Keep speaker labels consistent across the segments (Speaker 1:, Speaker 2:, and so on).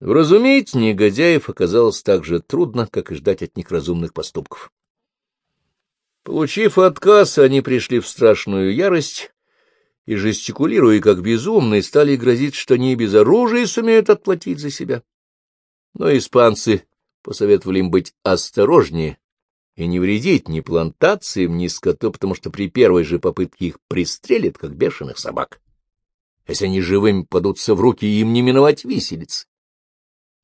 Speaker 1: Вразумить негодяев оказалось так же трудно, как и ждать от них разумных поступков. Получив отказ, они пришли в страшную ярость и, жестикулируя как безумные, стали грозить, что они без оружия сумеют отплатить за себя. Но испанцы посоветовали им быть осторожнее и не вредить ни плантациям, ни скоту, потому что при первой же попытке их пристрелят, как бешеных собак. Если они живыми падутся в руки, им не миновать виселицы.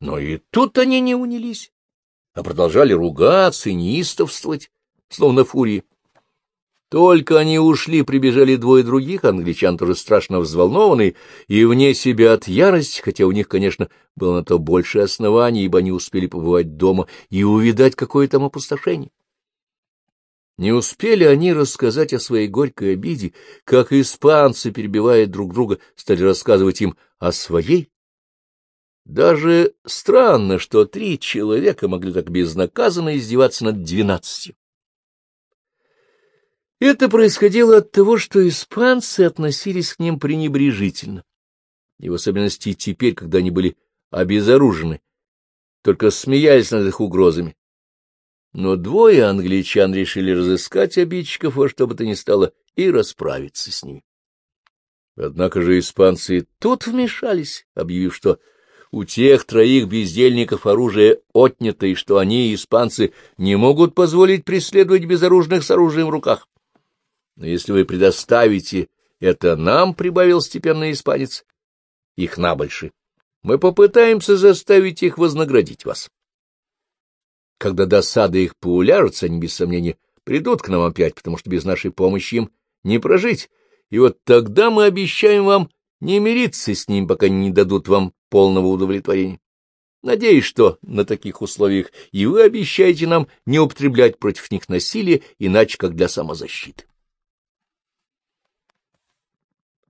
Speaker 1: Но и тут они не унились, а продолжали ругаться и неистовствовать, словно фурии. Только они ушли, прибежали двое других англичан, тоже страшно взволнованные и вне себя от ярости, хотя у них, конечно, было на то больше оснований, ибо они успели побывать дома и увидать какое там опустошение. Не успели они рассказать о своей горькой обиде, как испанцы, перебивая друг друга, стали рассказывать им о своей. Даже странно, что три человека могли так безнаказанно издеваться над двенадцатью. Это происходило от того, что испанцы относились к ним пренебрежительно, и в особенности теперь, когда они были обезоружены, только смеялись над их угрозами. Но двое англичан решили разыскать обидчиков во что бы то ни стало и расправиться с ними. Однако же испанцы тут вмешались, объявив, что у тех троих бездельников оружие отнято, и что они, испанцы, не могут позволить преследовать безоружных с оружием в руках. Но если вы предоставите это нам, — прибавил степенный испанец, — их набольши, мы попытаемся заставить их вознаградить вас. Когда досада их поуляжется, они, без сомнения, придут к нам опять, потому что без нашей помощи им не прожить, и вот тогда мы обещаем вам не мириться с ним, пока не дадут вам полного удовлетворения. Надеюсь, что на таких условиях и вы обещаете нам не употреблять против них насилие, иначе как для самозащиты.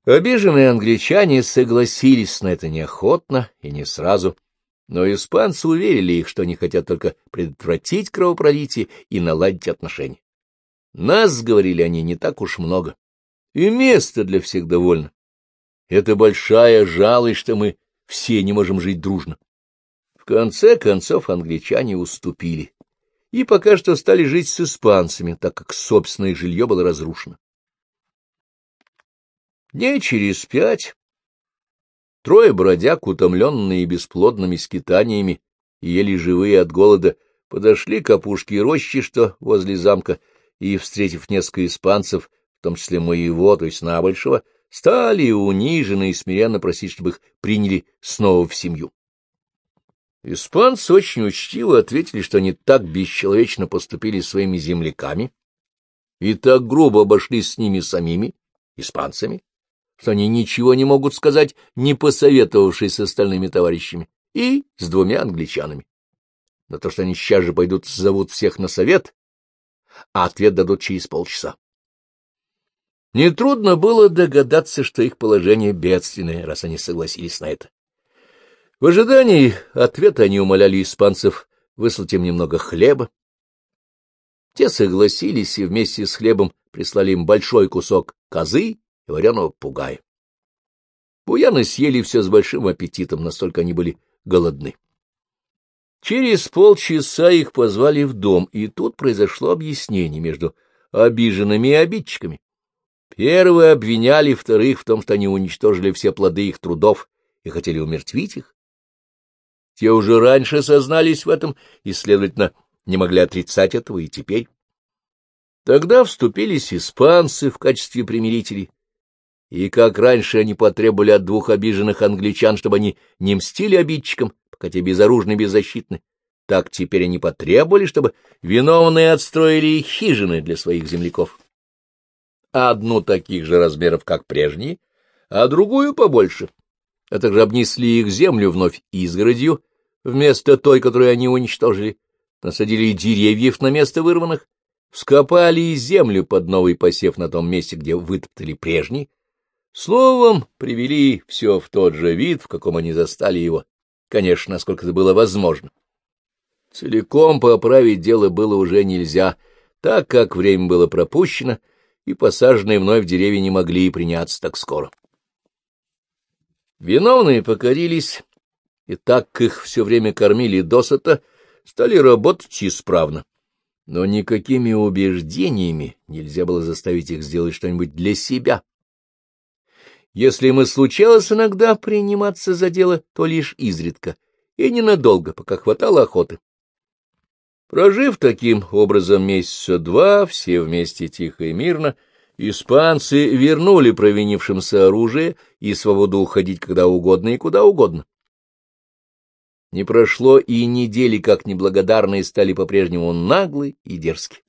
Speaker 1: Обиженные англичане согласились на это неохотно и не сразу, но испанцы уверили их, что они хотят только предотвратить кровопролитие и наладить отношения. Нас, говорили они, не так уж много, и место для всех довольно. Это большая жалость, что мы все не можем жить дружно. В конце концов англичане уступили, и пока что стали жить с испанцами, так как собственное жилье было разрушено. Дней через пять трое бродяг, утомленные бесплодными скитаниями и еле живые от голода, подошли к опушке рощи, что возле замка, и, встретив несколько испанцев, в том числе моего, то есть набольшего, стали унижены и смиренно просить, чтобы их приняли снова в семью. Испанцы очень учтиво ответили, что они так бесчеловечно поступили своими земляками и так грубо обошлись с ними самими, испанцами, что они ничего не могут сказать, не посоветовавшись с остальными товарищами и с двумя англичанами. На то, что они сейчас же пойдут зовут всех на совет, а ответ дадут через полчаса. Нетрудно было догадаться, что их положение бедственное, раз они согласились на это. В ожидании ответа они умоляли испанцев выслать им немного хлеба. Те согласились и вместе с хлебом прислали им большой кусок козы и вареного пугая. Буяны съели все с большим аппетитом, настолько они были голодны. Через полчаса их позвали в дом, и тут произошло объяснение между обиженными и обидчиками. Первые обвиняли вторых в том, что они уничтожили все плоды их трудов и хотели умертвить их. Те уже раньше сознались в этом и, следовательно, не могли отрицать этого и теперь. Тогда вступились испанцы в качестве примирителей, и как раньше они потребовали от двух обиженных англичан, чтобы они не мстили обидчикам, пока те безоружны и беззащитны, так теперь они потребовали, чтобы виновные отстроили хижины для своих земляков. Одну таких же размеров, как прежние, а другую побольше, а также обнесли их землю вновь изгородью, вместо той, которую они уничтожили, насадили деревьев на место вырванных, вскопали землю под новый посев на том месте, где вытоптали прежний, Словом, привели все в тот же вид, в каком они застали его, конечно, насколько это было возможно. Целиком поправить дело было уже нельзя, так как время было пропущено, и посаженные вновь деревья не могли приняться так скоро. Виновные покорились, и так их все время кормили досыта, стали работать исправно. Но никакими убеждениями нельзя было заставить их сделать что-нибудь для себя. Если мы случалось иногда приниматься за дело, то лишь изредка, и ненадолго, пока хватало охоты. Прожив таким образом месяца два, все вместе тихо и мирно, испанцы вернули провинившимся оружие и свободу уходить когда угодно и куда угодно. Не прошло и недели, как неблагодарные стали по-прежнему наглы и дерзки.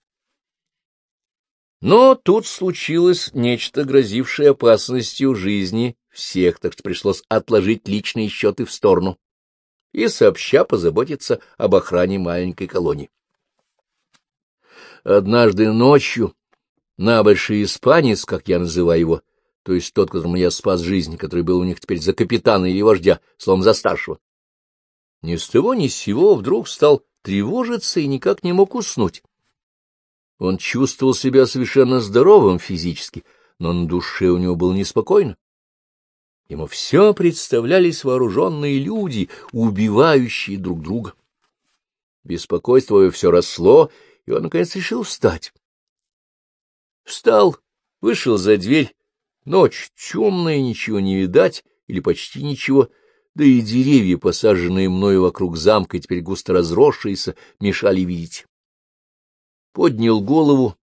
Speaker 1: Но тут случилось нечто, грозившее опасностью жизни всех, так что пришлось отложить личные счеты в сторону и сообща позаботиться об охране маленькой колонии. Однажды ночью набольший испанец, как я называю его, то есть тот, которому я спас жизнь, который был у них теперь за капитана или вождя, словом, за старшего, ни с того ни с сего вдруг стал тревожиться и никак не мог уснуть. Он чувствовал себя совершенно здоровым физически, но на душе у него было неспокойно. Ему все представлялись вооруженные люди, убивающие друг друга. Беспокойство его все росло, и он, наконец, решил встать. Встал, вышел за дверь. Ночь темная, ничего не видать, или почти ничего — да и деревья, посаженные мною вокруг замка, теперь густо разросшиеся, мешали видеть. Поднял голову.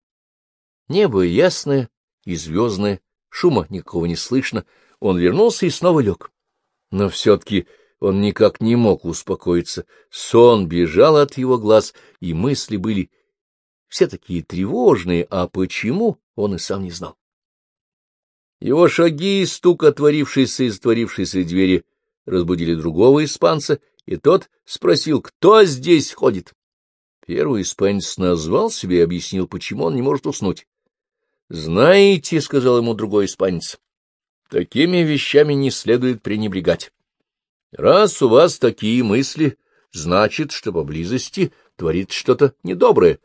Speaker 1: Небо ясное и звездное, шума никакого не слышно. Он вернулся и снова лег. Но все-таки он никак не мог успокоиться. Сон бежал от его глаз, и мысли были все такие тревожные, а почему, он и сам не знал. Его шаги и стук отворившейся и затворившейся двери разбудили другого испанца, и тот спросил, кто здесь ходит. Первый испанец назвал себе и объяснил, почему он не может уснуть. — Знаете, — сказал ему другой испанец, — такими вещами не следует пренебрегать. Раз у вас такие мысли, значит, что поблизости творит что-то недоброе.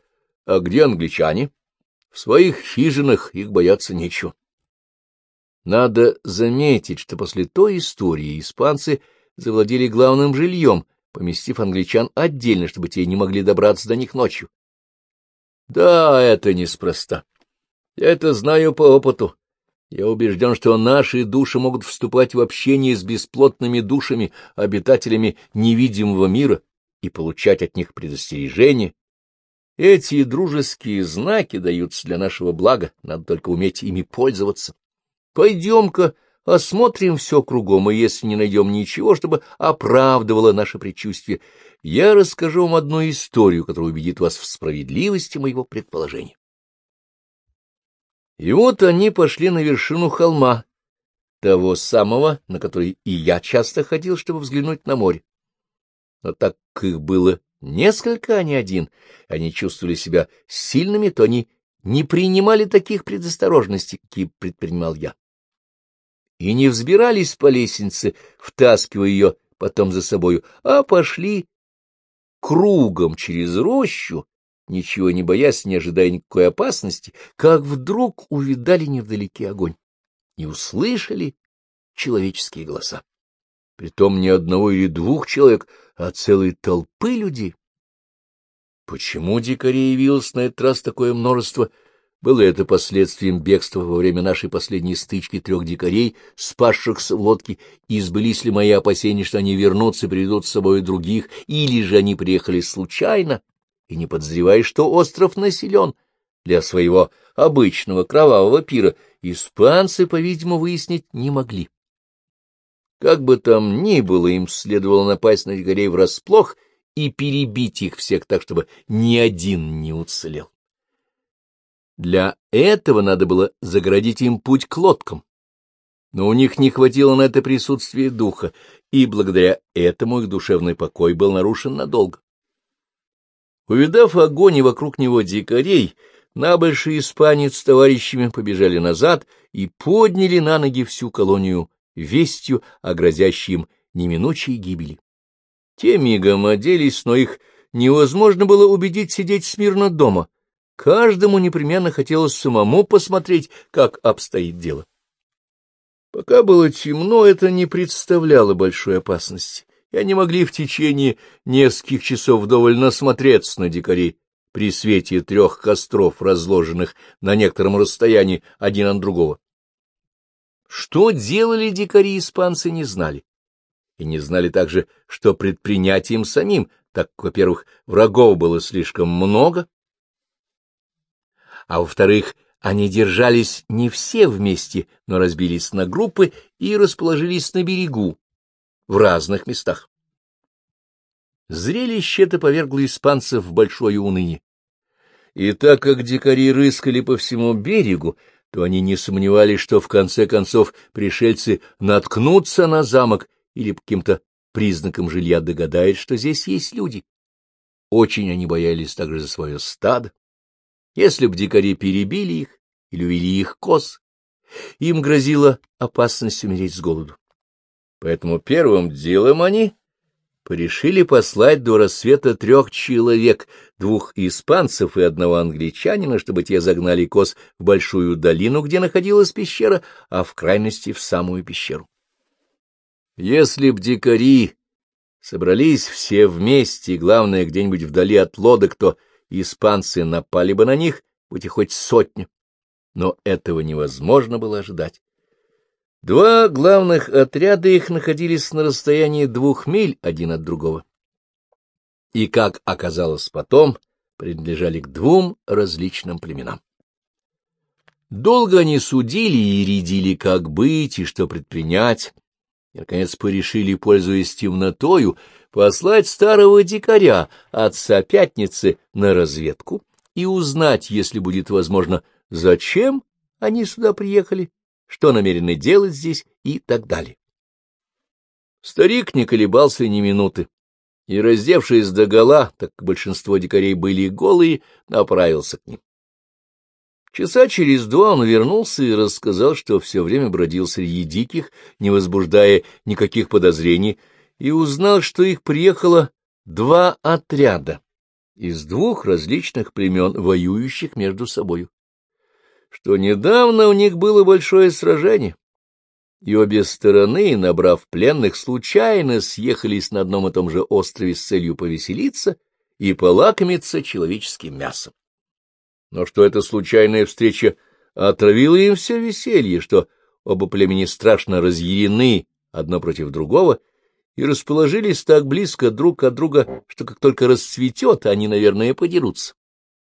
Speaker 1: А где англичане? В своих хижинах их бояться нечего. Надо заметить, что после той истории испанцы завладели главным жильем, поместив англичан отдельно, чтобы те не могли добраться до них ночью. Да, это неспроста. Я это знаю по опыту. Я убежден, что наши души могут вступать в общение с бесплотными душами, обитателями невидимого мира, и получать от них предостережения. Эти дружеские знаки даются для нашего блага, надо только уметь ими пользоваться. Пойдем-ка осмотрим все кругом, и если не найдем ничего, чтобы оправдывало наше предчувствие, я расскажу вам одну историю, которая убедит вас в справедливости моего предположения. И вот они пошли на вершину холма, того самого, на который и я часто ходил, чтобы взглянуть на море. Но так как их было несколько, а не один, они чувствовали себя сильными, то они не принимали таких предосторожностей, какие предпринимал я и не взбирались по лестнице, втаскивая ее потом за собою, а пошли кругом через рощу, ничего не боясь, не ожидая никакой опасности, как вдруг увидали невдалеке огонь и услышали человеческие голоса. Притом не одного или двух человек, а целой толпы людей. Почему дикарей явилось на этот раз такое множество было это последствием бегства во время нашей последней стычки трех дикарей, спасшихся в лодке, и сбылись ли мои опасения, что они вернутся и приведут с собой других, или же они приехали случайно, и не подозревая, что остров населен для своего обычного кровавого пира, испанцы, по-видимому, выяснить не могли. Как бы там ни было, им следовало напасть на дикарей врасплох и перебить их всех так, чтобы ни один не уцелел. Для этого надо было заградить им путь к лодкам. Но у них не хватило на это присутствие духа, и благодаря этому их душевный покой был нарушен надолго. Увидав огонь и вокруг него дикарей, набольший испанец с товарищами побежали назад и подняли на ноги всю колонию вестью о грозящей им неминучей гибели. Те мигом оделись, но их невозможно было убедить сидеть смирно дома, Каждому непременно хотелось самому посмотреть, как обстоит дело. Пока было темно, это не представляло большой опасности, и они могли в течение нескольких часов вдоволь насмотреться на дикарей при свете трех костров, разложенных на некотором расстоянии один от другого. Что делали дикари-испанцы, не знали. И не знали также, что предпринять им самим, так, во-первых, врагов было слишком много, а во-вторых, они держались не все вместе, но разбились на группы и расположились на берегу, в разных местах. Зрелище это повергло испанцев в большое уныние. И так как дикари рыскали по всему берегу, то они не сомневались, что в конце концов пришельцы наткнутся на замок или по каким-то признакам жилья догадают, что здесь есть люди. Очень они боялись также за свое стадо. Если б дикари перебили их или увели их коз, им грозила опасность умереть с голоду. Поэтому первым делом они порешили послать до рассвета трех человек, двух испанцев и одного англичанина, чтобы те загнали коз в большую долину, где находилась пещера, а в крайности в самую пещеру. Если б дикари собрались все вместе, и, главное, где-нибудь вдали от лодок, то испанцы напали бы на них, будь их хоть сотню. Но этого невозможно было ожидать. Два главных отряда их находились на расстоянии двух миль один от другого. И, как оказалось потом, принадлежали к двум различным племенам. Долго они судили и рядили, как быть и что предпринять, и, наконец, порешили, пользуясь темнотою, послать старого дикаря, отца Пятницы, на разведку и узнать, если будет возможно, зачем они сюда приехали, что намерены делать здесь и так далее. Старик не колебался ни минуты, и, раздевшись догола, так как большинство дикарей были голые, направился к ним. Часа через два он вернулся и рассказал, что все время бродил среди диких, не возбуждая никаких подозрений, и узнал, что их приехало два отряда из двух различных племен, воюющих между собою. Что недавно у них было большое сражение, и обе стороны, набрав пленных, случайно съехались на одном и том же острове с целью повеселиться и полакомиться человеческим мясом. Но что эта случайная встреча отравила им все веселье, что оба племени страшно разъярены одно против другого и расположились так близко друг от друга, что как только расцветет, они, наверное, подерутся.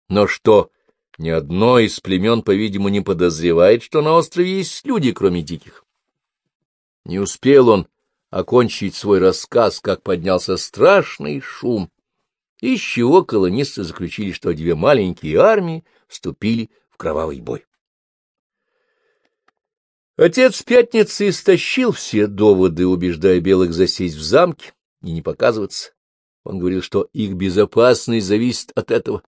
Speaker 1: Но что ни одно из племен, по-видимому, не подозревает, что на острове есть люди, кроме диких. Не успел он окончить свой рассказ, как поднялся страшный шум, из чего колонисты заключили, что две маленькие армии вступили в кровавый бой. Отец Пятницы истощил все доводы, убеждая белых засесть в замке и не показываться. Он говорил, что их безопасность зависит от этого,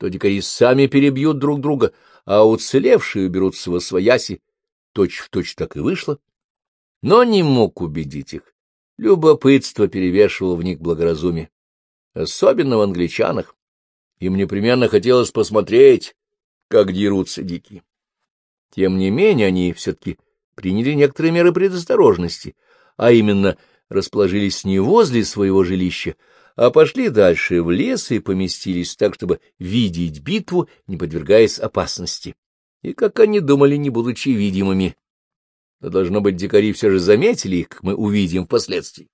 Speaker 1: что дикари сами перебьют друг друга, а уцелевшие уберутся во свояси. Точь-в-точь так и вышло. Но не мог убедить их. Любопытство перевешивало в них благоразумие особенно в англичанах. Им непременно хотелось посмотреть, как дерутся дикие. Тем не менее, они все-таки приняли некоторые меры предосторожности, а именно расположились не возле своего жилища, а пошли дальше в лес и поместились так, чтобы видеть битву, не подвергаясь опасности. И, как они думали, не будучи видимыми. Но, должно быть, дикари все же заметили их, как мы увидим впоследствии.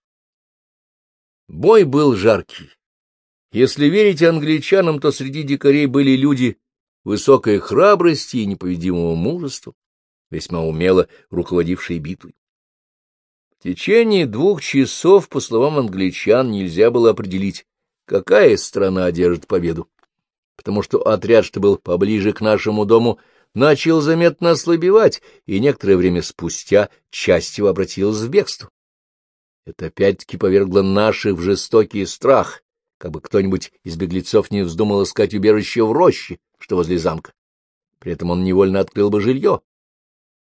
Speaker 1: Бой был жаркий, если верить англичанам, то среди дикарей были люди высокой храбрости и неповедимого мужества, весьма умело руководившие битвой. Течение двух часов, по словам англичан, нельзя было определить, какая страна одержит победу, потому что отряд, что был поближе к нашему дому, начал заметно ослабевать, и некоторое время спустя часть его обратилась в бегство. Это опять-таки повергло наших в жестокий страх, как бы кто-нибудь из беглецов не вздумал искать убежище в роще, что возле замка. При этом он невольно открыл бы жилье,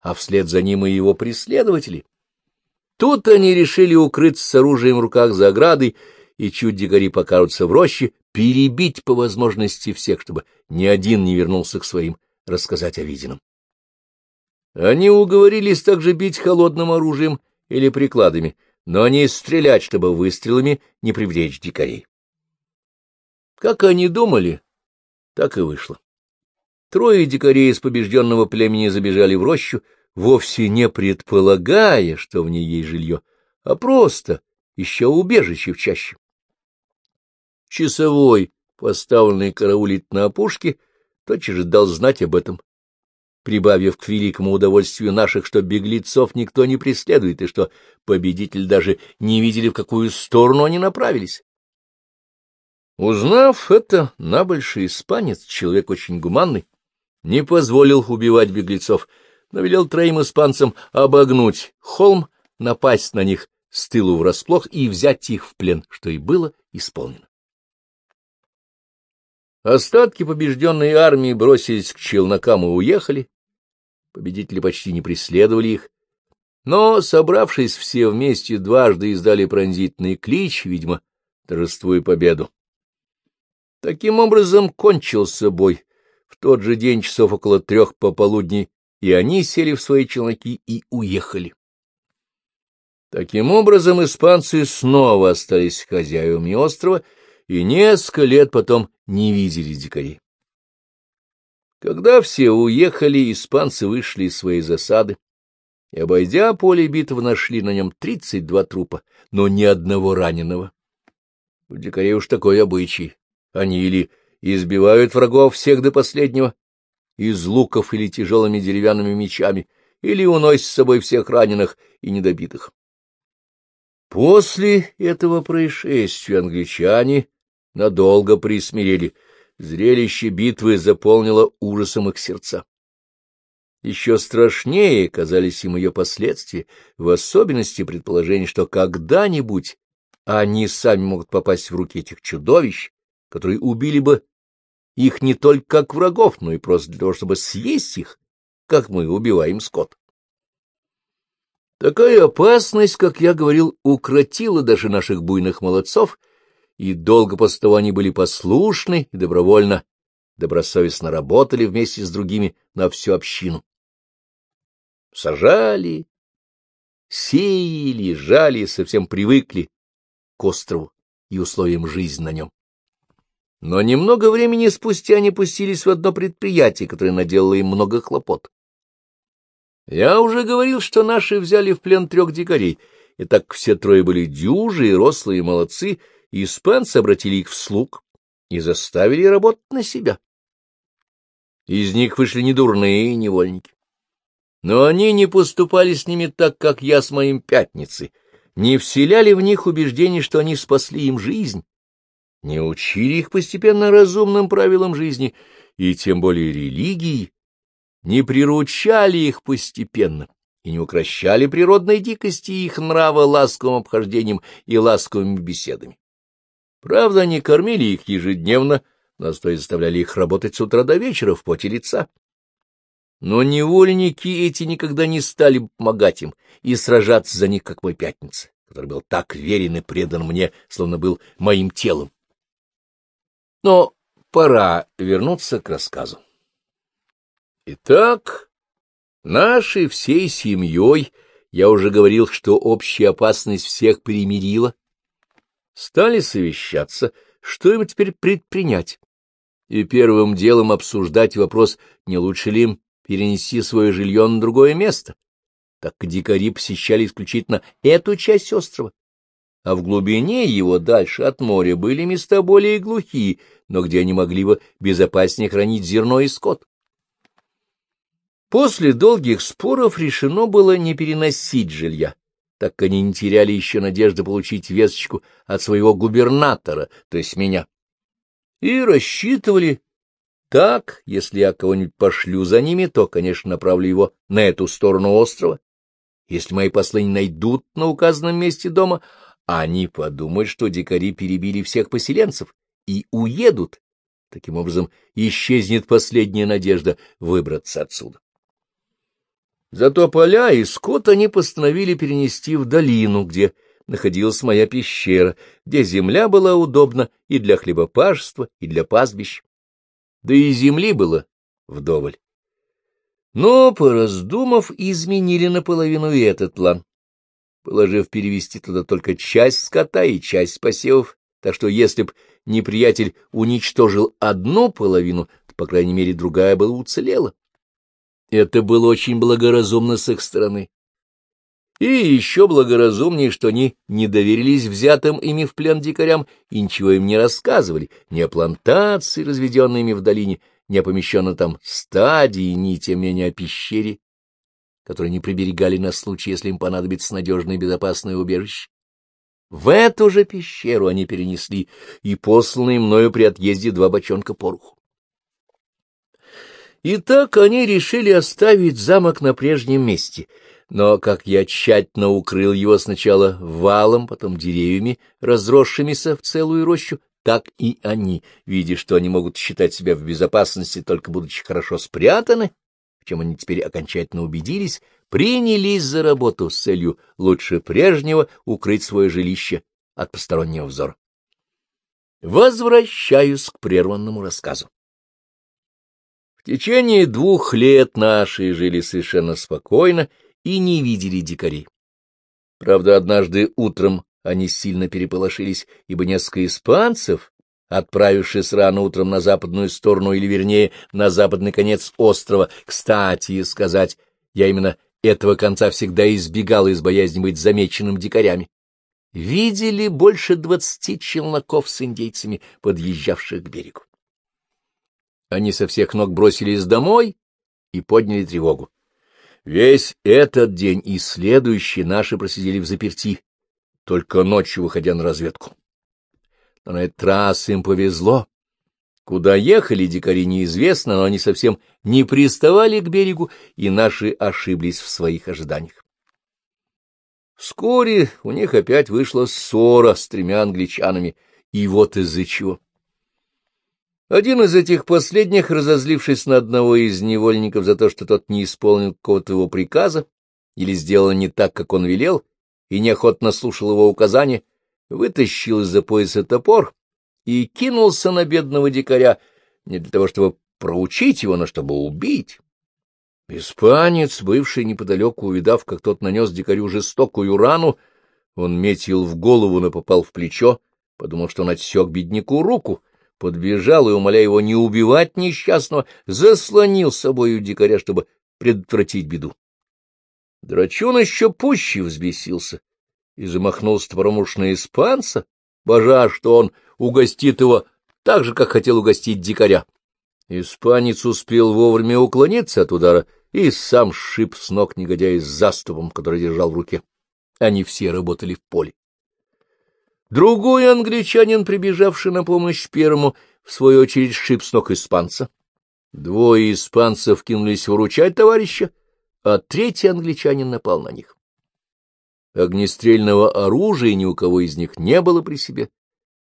Speaker 1: а вслед за ним и его преследователи. Тут они решили укрыться с оружием в руках за оградой, и чуть дикари покажутся в роще, перебить по возможности всех, чтобы ни один не вернулся к своим рассказать о виденном. Они уговорились также бить холодным оружием или прикладами, но не стрелять, чтобы выстрелами не привлечь дикарей. Как они думали, так и вышло. Трое дикарей из побежденного племени забежали в рощу, вовсе не предполагая, что в ней есть жилье, а просто еще убежище в чаще. Часовой, поставленный караулить на опушке, тотчас же дал знать об этом, прибавив к великому удовольствию наших, что беглецов никто не преследует, и что победитель даже не видели, в какую сторону они направились. Узнав это, набольший испанец, человек очень гуманный, не позволил убивать беглецов, но велел троим испанцам обогнуть холм, напасть на них с тылу врасплох и взять их в плен, что и было исполнено. Остатки побежденной армии бросились к челнокам и уехали, Победители почти не преследовали их, но, собравшись все вместе, дважды издали пронзительный клич, видимо, торжествуя победу. Таким образом кончился бой. В тот же день часов около трех пополудни и они сели в свои челноки и уехали. Таким образом, испанцы снова остались хозяевами острова и несколько лет потом не видели дикарей. Когда все уехали, испанцы вышли из своей засады и, обойдя поле битвы, нашли на нем тридцать два трупа, но ни одного раненого. У дикарей уж такой обычай. Они или избивают врагов всех до последнего, из луков или тяжелыми деревянными мечами, или уносят с собой всех раненых и недобитых. После этого происшествия англичане надолго присмирели — Зрелище битвы заполнило ужасом их сердца. Еще страшнее казались им ее последствия, в особенности предположение, что когда-нибудь они сами могут попасть в руки этих чудовищ, которые убили бы их не только как врагов, но и просто для того, чтобы съесть их, как мы убиваем скот. Такая опасность, как я говорил, укротила даже наших буйных молодцов и долго после того они были послушны и добровольно, добросовестно работали вместе с другими на всю общину. Сажали, сеяли, жали, совсем привыкли к острову и условиям жизни на нем. Но немного времени спустя они пустились в одно предприятие, которое наделало им много хлопот. Я уже говорил, что наши взяли в плен трех дикарей, и так все трое были дюжи и рослые молодцы — испанцы обратили их в слуг и заставили работать на себя. Из них вышли недурные невольники. Но они не поступали с ними так, как я с моим пятницей, не вселяли в них убеждение, что они спасли им жизнь, не учили их постепенно разумным правилам жизни и тем более религии, не приручали их постепенно и не укращали природной дикости их нрава ласковым обхождением и ласковыми беседами. Правда, они кормили их ежедневно, но зато заставляли их работать с утра до вечера в поте лица. Но невольники эти никогда не стали помогать им и сражаться за них, как мой пятница, который был так верен и предан мне, словно был моим телом. Но пора вернуться к рассказу. Итак, нашей всей семьей я уже говорил, что общая опасность всех примирила, стали совещаться, что им теперь предпринять, и первым делом обсуждать вопрос, не лучше ли им перенести свое жилье на другое место, так дикари посещали исключительно эту часть острова, а в глубине его, дальше от моря, были места более глухие, но где они могли бы безопаснее хранить зерно и скот. После долгих споров решено было не переносить жилья, так как они не теряли еще надежды получить весточку от своего губернатора, то есть меня. И рассчитывали так, если я кого-нибудь пошлю за ними, то, конечно, направлю его на эту сторону острова. Если мои послы не найдут на указанном месте дома, они подумают, что дикари перебили всех поселенцев и уедут. Таким образом, исчезнет последняя надежда выбраться отсюда. Зато поля и скот они постановили перенести в долину, где находилась моя пещера, где земля была удобна и для хлебопашества, и для пастбищ. Да и земли было вдоволь. Но, пораздумав, изменили наполовину и этот план. Положив перевести туда только часть скота и часть посевов, так что если б неприятель уничтожил одну половину, то, по крайней мере, другая была уцелела. Это было очень благоразумно с их стороны. И еще благоразумнее, что они не доверились взятым ими в плен дикарям и ничего им не рассказывали, ни о плантации, разведенной в долине, ни о помещенном там стадии, ни тем менее о пещере, которую они приберегали на случай, если им понадобится надежное и безопасное убежище. В эту же пещеру они перенесли и посланные мною при отъезде два бочонка пороху. И так они решили оставить замок на прежнем месте, но, как я тщательно укрыл его сначала валом, потом деревьями, разросшимися в целую рощу, так и они, видя, что они могут считать себя в безопасности, только будучи хорошо спрятаны, чем они теперь окончательно убедились, принялись за работу с целью лучше прежнего укрыть свое жилище от постороннего взора. Возвращаюсь к прерванному рассказу. В течение двух лет наши жили совершенно спокойно и не видели дикарей. Правда, однажды утром они сильно переполошились, ибо несколько испанцев, отправившись рано утром на западную сторону, или, вернее, на западный конец острова, кстати сказать, я именно этого конца всегда избегал из боязни быть замеченным дикарями, видели больше двадцати челноков с индейцами, подъезжавших к берегу. Они со всех ног бросились домой и подняли тревогу. Весь этот день и следующий наши просидели в заперти, только ночью выходя на разведку. Но на этот раз им повезло. Куда ехали дикари, неизвестно, но они совсем не приставали к берегу, и наши ошиблись в своих ожиданиях. Вскоре у них опять вышла ссора с тремя англичанами, и вот из-за чего. Один из этих последних, разозлившись на одного из невольников за то, что тот не исполнил какого-то его приказа или сделал не так, как он велел, и неохотно слушал его указания, вытащил из-за пояса топор и кинулся на бедного дикаря не для того, чтобы проучить его, но чтобы убить. Испанец, бывший неподалеку, увидав, как тот нанес дикарю жестокую рану, он метил в голову, но попал в плечо, подумал, что он отсек бедняку руку, подбежал и, умоляя его не убивать несчастного, заслонил собою дикаря, чтобы предотвратить беду. Драчун еще пуще взбесился и замахнулся топором уж на испанца, божа, что он угостит его так же, как хотел угостить дикаря. Испанец успел вовремя уклониться от удара и сам шип с ног негодяя с заступом, который держал в руке. Они все работали в поле. Другой англичанин, прибежавший на помощь первому, в свою очередь шип с ног испанца. Двое испанцев кинулись выручать товарища, а третий англичанин напал на них. Огнестрельного оружия ни у кого из них не было при себе,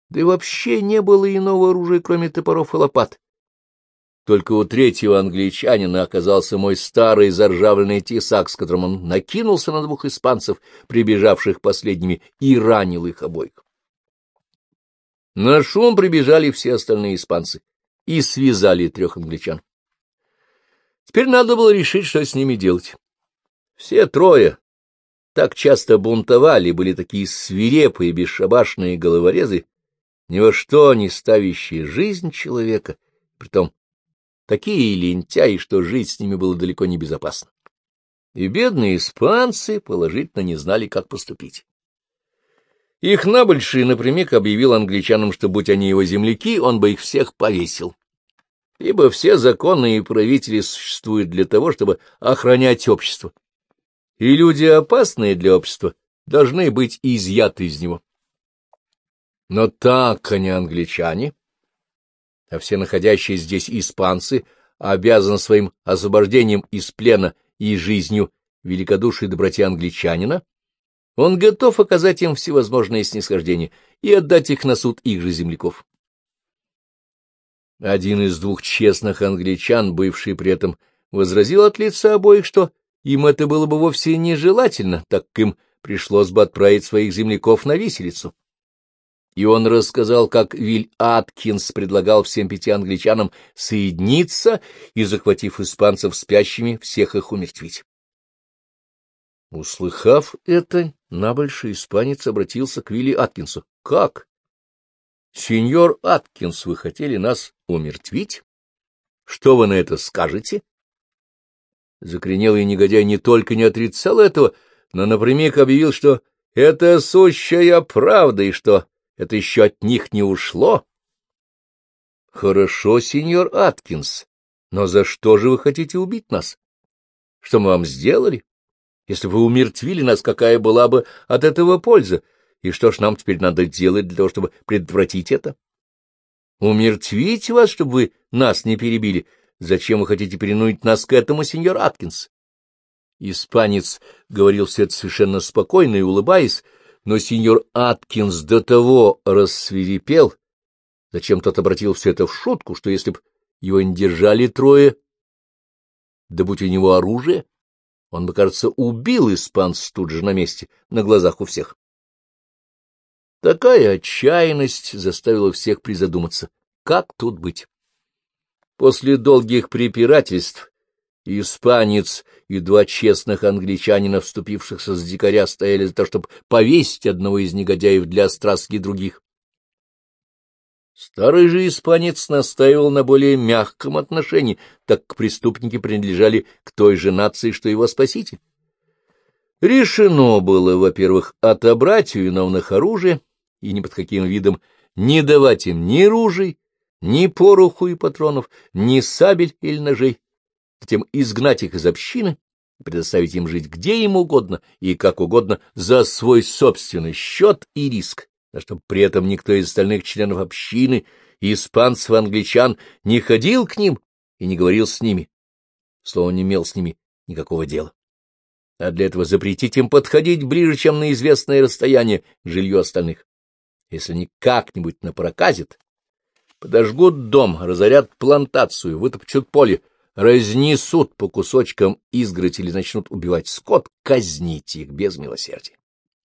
Speaker 1: да и вообще не было иного оружия, кроме топоров и лопат. Только у третьего англичанина оказался мой старый заржавленный тесак, с которым он накинулся на двух испанцев, прибежавших последними, и ранил их обоих. На шум прибежали все остальные испанцы и связали трех англичан. Теперь надо было решить, что с ними делать. Все трое так часто бунтовали, были такие свирепые, бесшабашные головорезы, ни во что не ставящие жизнь человека, притом такие лентяи, что жить с ними было далеко не безопасно. И бедные испанцы положительно не знали, как поступить. Их набольший напрямик объявил англичанам, что, будь они его земляки, он бы их всех повесил ибо все законы и правители существуют для того, чтобы охранять общество. И люди, опасные для общества, должны быть изъяты из него. Но так они англичане, а все находящие здесь испанцы обязаны своим освобождением из плена и жизнью великодушной доброте англичанина, он готов оказать им всевозможные снисхождения и отдать их на суд их же земляков. Один из двух честных англичан, бывший при этом, возразил от лица обоих, что им это было бы вовсе нежелательно, так как им пришлось бы отправить своих земляков на виселицу. И он рассказал, как Виль Аткинс предлагал всем пяти англичанам соединиться и, захватив испанцев спящими, всех их умертвить. Услыхав это, набольший испанец обратился к Вилли Аткинсу. — Как? — Сеньор Аткинс, вы хотели нас умертвить? Что вы на это скажете? Закоренелый негодяй не только не отрицал этого, но напрямик объявил, что это сущая правда и что это еще от них не ушло. — Хорошо, сеньор Аткинс, но за что же вы хотите убить нас? Что мы вам сделали? Если вы умертвили нас, какая была бы от этого польза? И что ж нам теперь надо делать для того, чтобы предотвратить это? Умертвить вас, чтобы вы нас не перебили? Зачем вы хотите перенуть нас к этому, сеньор Аткинс? Испанец говорил все это совершенно спокойно и улыбаясь, но сеньор Аткинс до того рассверепел, зачем тот обратил все это в шутку, что если б его не держали трое, да будь у него оружие, он бы, кажется, убил испанца тут же на месте, на глазах у всех. Такая отчаянность заставила всех призадуматься, как тут быть. После долгих препирательств испанец и два честных англичанина, вступившихся с дикаря, стояли за то, чтобы повесить одного из негодяев для страстки других. Старый же испанец настаивал на более мягком отношении, так как преступники принадлежали к той же нации, что его спаситель. Решено было, во-первых, отобрать у виновных оружие и ни под каким видом не давать им ни ружей, ни пороху и патронов, ни сабель или ножей, затем изгнать их из общины, предоставить им жить где им угодно и как угодно за свой собственный счет и риск но чтобы при этом никто из остальных членов общины, испанцев англичан, не ходил к ним и не говорил с ними, слово не имел с ними никакого дела. А для этого запретить им подходить ближе, чем на известное расстояние к жилью остальных. Если они как-нибудь напроказят, подожгут дом, разорят плантацию, вытопчут поле, разнесут по кусочкам изгородь или начнут убивать скот, казнить их без милосердия.